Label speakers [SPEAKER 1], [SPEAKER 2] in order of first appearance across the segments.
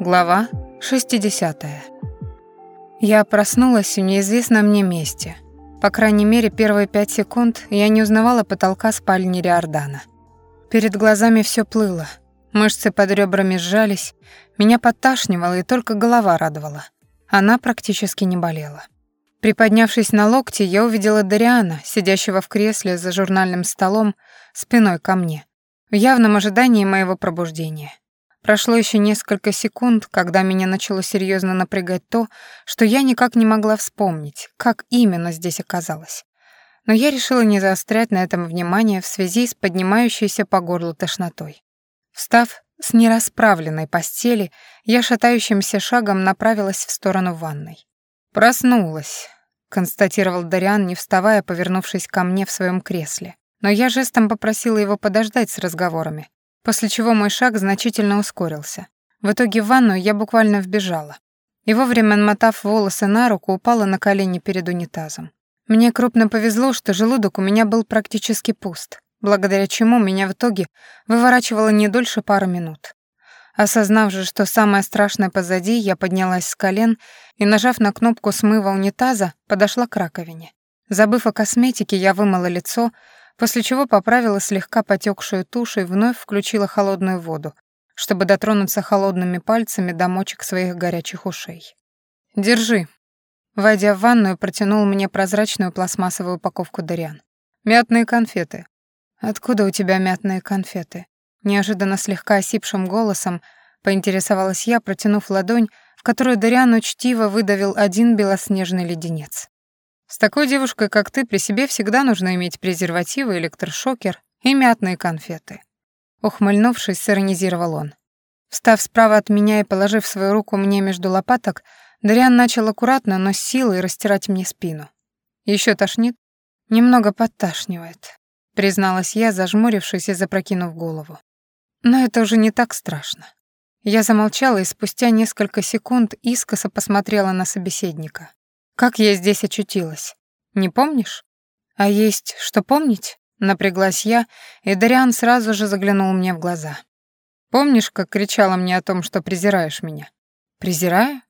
[SPEAKER 1] Глава 60. Я проснулась в неизвестном мне месте. По крайней мере, первые пять секунд я не узнавала потолка спальни Риордана. Перед глазами все плыло. Мышцы под ребрами сжались, меня подташнивало, и только голова радовала. Она практически не болела. Приподнявшись на локти, я увидела Дариана, сидящего в кресле за журнальным столом, спиной ко мне, в явном ожидании моего пробуждения. Прошло еще несколько секунд, когда меня начало серьезно напрягать то, что я никак не могла вспомнить, как именно здесь оказалось. Но я решила не заострять на этом внимание в связи с поднимающейся по горлу тошнотой. Встав с нерасправленной постели, я шатающимся шагом направилась в сторону ванной. «Проснулась», — констатировал Дариан, не вставая, повернувшись ко мне в своем кресле. Но я жестом попросила его подождать с разговорами, после чего мой шаг значительно ускорился. В итоге в ванную я буквально вбежала. И вовремя намотав волосы на руку, упала на колени перед унитазом. Мне крупно повезло, что желудок у меня был практически пуст, благодаря чему меня в итоге выворачивало не дольше пары минут. Осознав же, что самое страшное позади, я поднялась с колен и, нажав на кнопку смыва унитаза, подошла к раковине. Забыв о косметике, я вымыла лицо, после чего поправила слегка потекшую тушь и вновь включила холодную воду, чтобы дотронуться холодными пальцами до мочек своих горячих ушей. «Держи». Войдя в ванную, протянул мне прозрачную пластмассовую упаковку Дариан. «Мятные конфеты». «Откуда у тебя мятные конфеты?» Неожиданно слегка осипшим голосом поинтересовалась я, протянув ладонь, в которую Дариан учтиво выдавил один белоснежный леденец. С такой девушкой, как ты, при себе всегда нужно иметь презервативы, электрошокер и мятные конфеты. Ухмыльнувшись, сиронизировал он. Встав справа от меня и положив свою руку мне между лопаток, Дариан начал аккуратно, но с силой растирать мне спину. Еще тошнит? Немного подташнивает, призналась я, зажмурившись и запрокинув голову. Но это уже не так страшно. Я замолчала и спустя несколько секунд искоса посмотрела на собеседника. Как я здесь очутилась? Не помнишь? А есть что помнить? Напряглась я, и Дариан сразу же заглянул мне в глаза. Помнишь, как кричала мне о том, что презираешь меня? Презираю?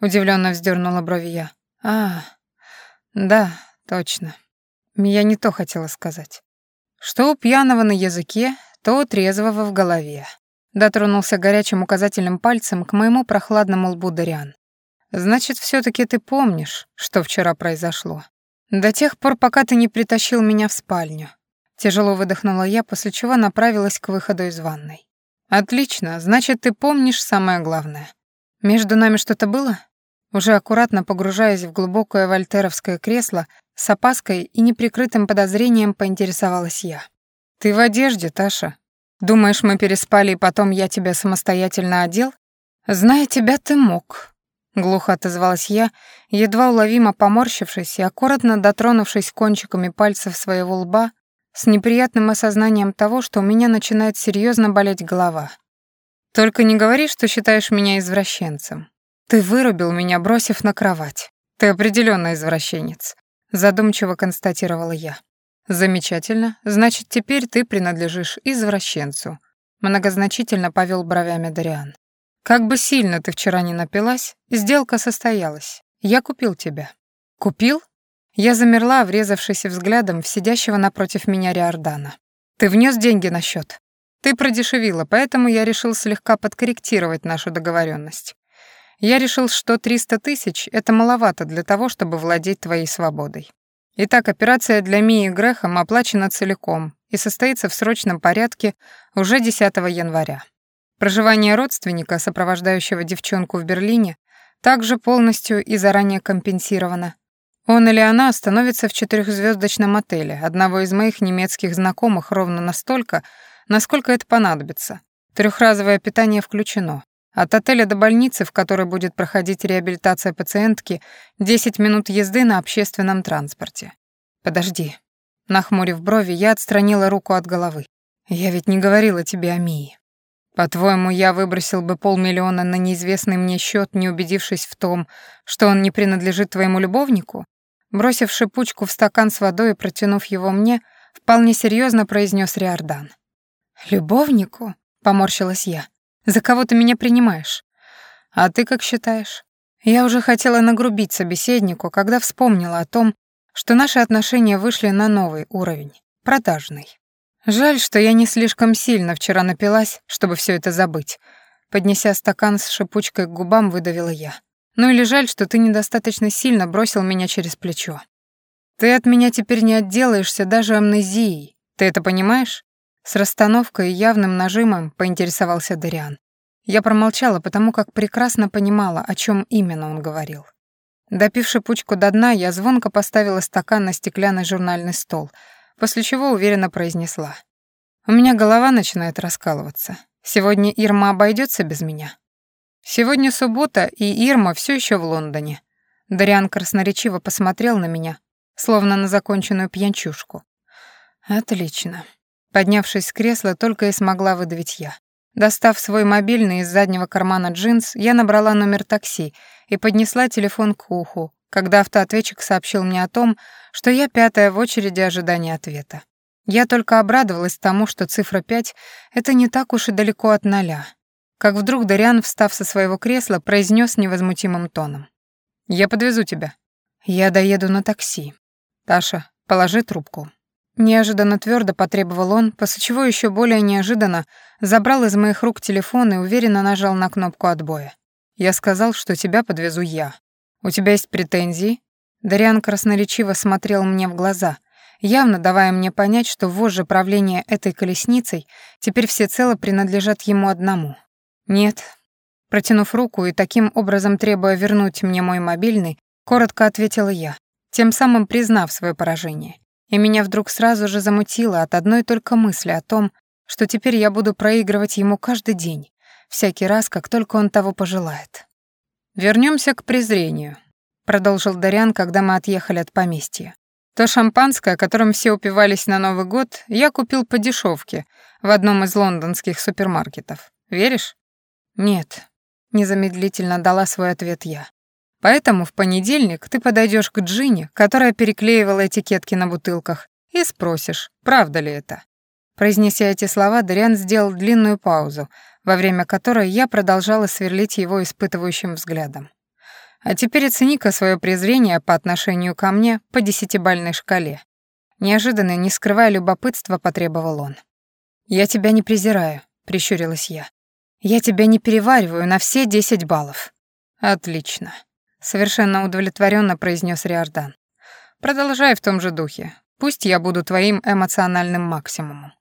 [SPEAKER 1] Удивленно вздернула брови я. А, да, точно. Я не то хотела сказать. Что у пьяного на языке, то у трезвого в голове. Дотронулся горячим указательным пальцем к моему прохладному лбу Дариан. Значит, все таки ты помнишь, что вчера произошло. До тех пор, пока ты не притащил меня в спальню. Тяжело выдохнула я, после чего направилась к выходу из ванной. Отлично, значит, ты помнишь самое главное. Между нами что-то было? Уже аккуратно погружаясь в глубокое вольтеровское кресло, с опаской и неприкрытым подозрением поинтересовалась я. «Ты в одежде, Таша. Думаешь, мы переспали, и потом я тебя самостоятельно одел? Зная тебя, ты мог. Глухо отозвалась я, едва уловимо поморщившись и аккуратно дотронувшись кончиками пальцев своего лба с неприятным осознанием того, что у меня начинает серьезно болеть голова. «Только не говори, что считаешь меня извращенцем. Ты вырубил меня, бросив на кровать. Ты определенно извращенец», — задумчиво констатировала я. «Замечательно. Значит, теперь ты принадлежишь извращенцу», — многозначительно повел бровями Дариан. Как бы сильно ты вчера не напилась, сделка состоялась. Я купил тебя. Купил? Я замерла, врезавшись взглядом в сидящего напротив меня Риордана. Ты внес деньги на счет. Ты продешевила, поэтому я решил слегка подкорректировать нашу договоренность. Я решил, что 300 тысяч — это маловато для того, чтобы владеть твоей свободой. Итак, операция для Мии Грехом оплачена целиком и состоится в срочном порядке уже 10 января. Проживание родственника, сопровождающего девчонку в Берлине, также полностью и заранее компенсировано. Он или она остановится в четырехзвездочном отеле одного из моих немецких знакомых ровно настолько, насколько это понадобится. Трехразовое питание включено. От отеля до больницы, в которой будет проходить реабилитация пациентки, 10 минут езды на общественном транспорте. Подожди. Нахмурив брови, я отстранила руку от головы. Я ведь не говорила тебе о Мии. По-твоему, я выбросил бы полмиллиона на неизвестный мне счет, не убедившись в том, что он не принадлежит твоему любовнику? Бросив шипучку в стакан с водой и протянув его мне, вполне серьезно произнес Риордан. «Любовнику?» — поморщилась я. «За кого ты меня принимаешь?» А ты как считаешь? Я уже хотела нагрубить собеседнику, когда вспомнила о том, что наши отношения вышли на новый уровень, продажный. Жаль, что я не слишком сильно вчера напилась, чтобы все это забыть. Поднеся стакан с шипучкой к губам, выдавила я. Ну или жаль, что ты недостаточно сильно бросил меня через плечо. Ты от меня теперь не отделаешься даже амнезией. Ты это понимаешь? С расстановкой и явным нажимом поинтересовался Дариан. Я промолчала, потому как прекрасно понимала, о чем именно он говорил. Допив шипучку до дна, я звонко поставила стакан на стеклянный журнальный стол, после чего уверенно произнесла. «У меня голова начинает раскалываться. Сегодня Ирма обойдется без меня?» «Сегодня суббота, и Ирма все еще в Лондоне». Дариан красноречиво посмотрел на меня, словно на законченную пьянчушку. «Отлично». Поднявшись с кресла, только и смогла выдавить я. Достав свой мобильный из заднего кармана джинс, я набрала номер такси и поднесла телефон к уху, когда автоответчик сообщил мне о том, что я пятая в очереди ожидания ответа. Я только обрадовалась тому, что цифра 5 — это не так уж и далеко от ноля. Как вдруг Дариан, встав со своего кресла, произнес невозмутимым тоном. «Я подвезу тебя. Я доеду на такси. Таша, положи трубку». Неожиданно твердо потребовал он, после чего еще более неожиданно забрал из моих рук телефон и уверенно нажал на кнопку отбоя. «Я сказал, что тебя подвезу я. У тебя есть претензии?» Дариан красноречиво смотрел мне в глаза, явно давая мне понять, что вожжи правления этой колесницей теперь всецело принадлежат ему одному. «Нет». Протянув руку и таким образом требуя вернуть мне мой мобильный, коротко ответила я, тем самым признав свое поражение и меня вдруг сразу же замутило от одной только мысли о том, что теперь я буду проигрывать ему каждый день, всякий раз, как только он того пожелает. Вернемся к презрению», — продолжил Дарян, когда мы отъехали от поместья. «То шампанское, которым все упивались на Новый год, я купил по дешевке в одном из лондонских супермаркетов. Веришь?» «Нет», — незамедлительно дала свой ответ я. Поэтому в понедельник ты подойдешь к Джине, которая переклеивала этикетки на бутылках, и спросишь, правда ли это. Произнеся эти слова, Дариан сделал длинную паузу, во время которой я продолжала сверлить его испытывающим взглядом. А теперь оцени-ка свое презрение по отношению ко мне по десятибальной шкале. Неожиданно, не скрывая любопытства, потребовал он. «Я тебя не презираю», — прищурилась я. «Я тебя не перевариваю на все десять баллов». «Отлично совершенно удовлетворенно произнес Риордан. Продолжай в том же духе. Пусть я буду твоим эмоциональным максимумом.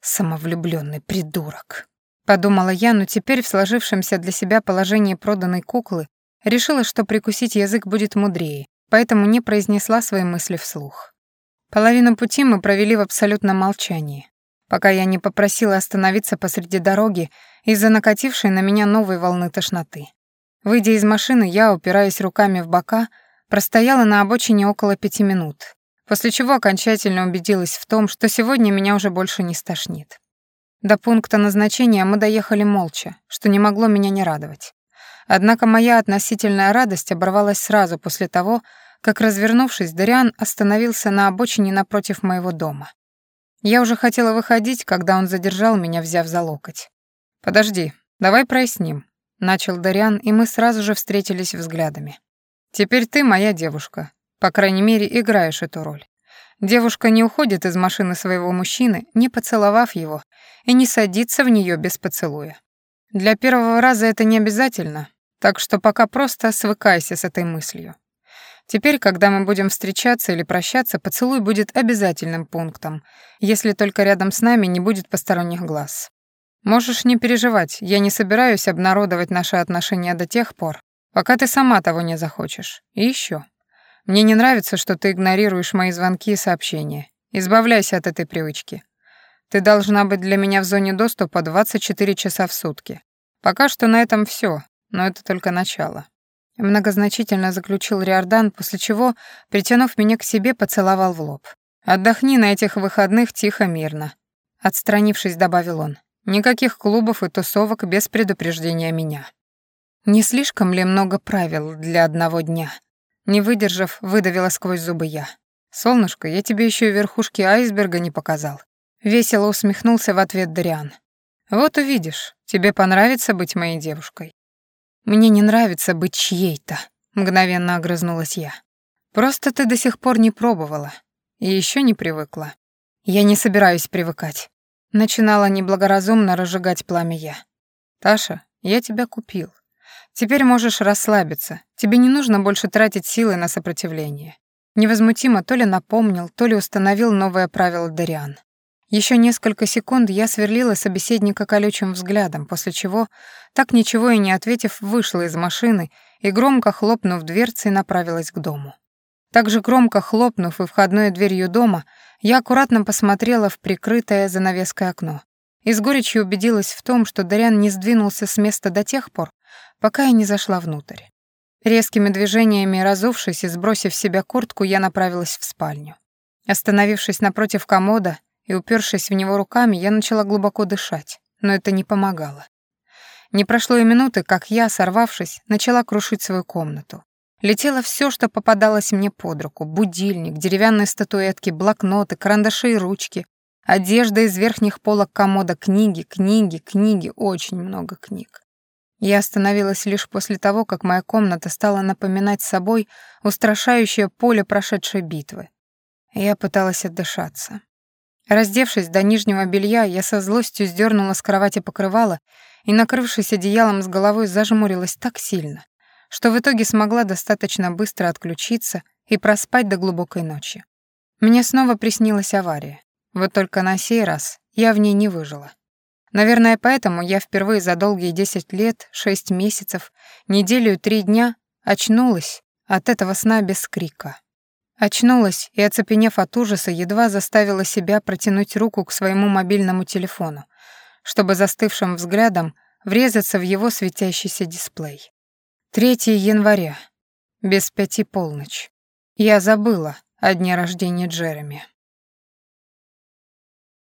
[SPEAKER 1] Самовлюбленный придурок. Подумала я, но теперь в сложившемся для себя положении проданной куклы решила, что прикусить язык будет мудрее, поэтому не произнесла свои мысли вслух. Половину пути мы провели в абсолютном молчании, пока я не попросила остановиться посреди дороги из-за накатившей на меня новой волны тошноты. Выйдя из машины, я, упираясь руками в бока, простояла на обочине около пяти минут, после чего окончательно убедилась в том, что сегодня меня уже больше не стошнит. До пункта назначения мы доехали молча, что не могло меня не радовать. Однако моя относительная радость оборвалась сразу после того, как, развернувшись, Дариан остановился на обочине напротив моего дома. Я уже хотела выходить, когда он задержал меня, взяв за локоть. «Подожди, давай проясним. Начал Дариан, и мы сразу же встретились взглядами. «Теперь ты моя девушка. По крайней мере, играешь эту роль. Девушка не уходит из машины своего мужчины, не поцеловав его, и не садится в нее без поцелуя. Для первого раза это не обязательно, так что пока просто свыкайся с этой мыслью. Теперь, когда мы будем встречаться или прощаться, поцелуй будет обязательным пунктом, если только рядом с нами не будет посторонних глаз. Можешь не переживать, я не собираюсь обнародовать наши отношения до тех пор, пока ты сама того не захочешь. И еще. Мне не нравится, что ты игнорируешь мои звонки и сообщения. Избавляйся от этой привычки. Ты должна быть для меня в зоне доступа 24 часа в сутки. Пока что на этом все, но это только начало. Многозначительно заключил Риордан, после чего, притянув меня к себе, поцеловал в лоб. «Отдохни на этих выходных тихо-мирно», — отстранившись, добавил он. Никаких клубов и тусовок без предупреждения меня. Не слишком ли много правил для одного дня? Не выдержав, выдавила сквозь зубы я. «Солнышко, я тебе еще и верхушки айсберга не показал». Весело усмехнулся в ответ Дариан. «Вот увидишь, тебе понравится быть моей девушкой». «Мне не нравится быть чьей-то», — мгновенно огрызнулась я. «Просто ты до сих пор не пробовала и еще не привыкла». «Я не собираюсь привыкать», — начинала неблагоразумно разжигать пламя я. «Таша, я тебя купил. Теперь можешь расслабиться. Тебе не нужно больше тратить силы на сопротивление. Невозмутимо то ли напомнил, то ли установил новое правило Дариан. Еще несколько секунд я сверлила собеседника колючим взглядом, после чего, так ничего и не ответив, вышла из машины и, громко хлопнув дверцей, направилась к дому. Также громко хлопнув и входной дверью дома, я аккуратно посмотрела в прикрытое занавеской окно и с горечью убедилась в том, что Дарян не сдвинулся с места до тех пор, пока я не зашла внутрь. Резкими движениями разувшись и сбросив с себя куртку, я направилась в спальню. Остановившись напротив комода, и, упершись в него руками, я начала глубоко дышать, но это не помогало. Не прошло и минуты, как я, сорвавшись, начала крушить свою комнату. Летело все, что попадалось мне под руку. Будильник, деревянные статуэтки, блокноты, карандаши и ручки, одежда из верхних полок комода, книги, книги, книги, очень много книг. Я остановилась лишь после того, как моя комната стала напоминать собой устрашающее поле прошедшей битвы. Я пыталась отдышаться. Раздевшись до нижнего белья, я со злостью сдернула с кровати покрывало и, накрывшись одеялом с головой, зажмурилась так сильно, что в итоге смогла достаточно быстро отключиться и проспать до глубокой ночи. Мне снова приснилась авария. Вот только на сей раз я в ней не выжила. Наверное, поэтому я впервые за долгие 10 лет, 6 месяцев, неделю и 3 дня очнулась от этого сна без крика. Очнулась и, оцепенев от ужаса, едва заставила себя протянуть руку к своему мобильному телефону, чтобы застывшим взглядом врезаться в его светящийся дисплей. 3 января, без пяти полночь. Я забыла о дне рождения Джереми.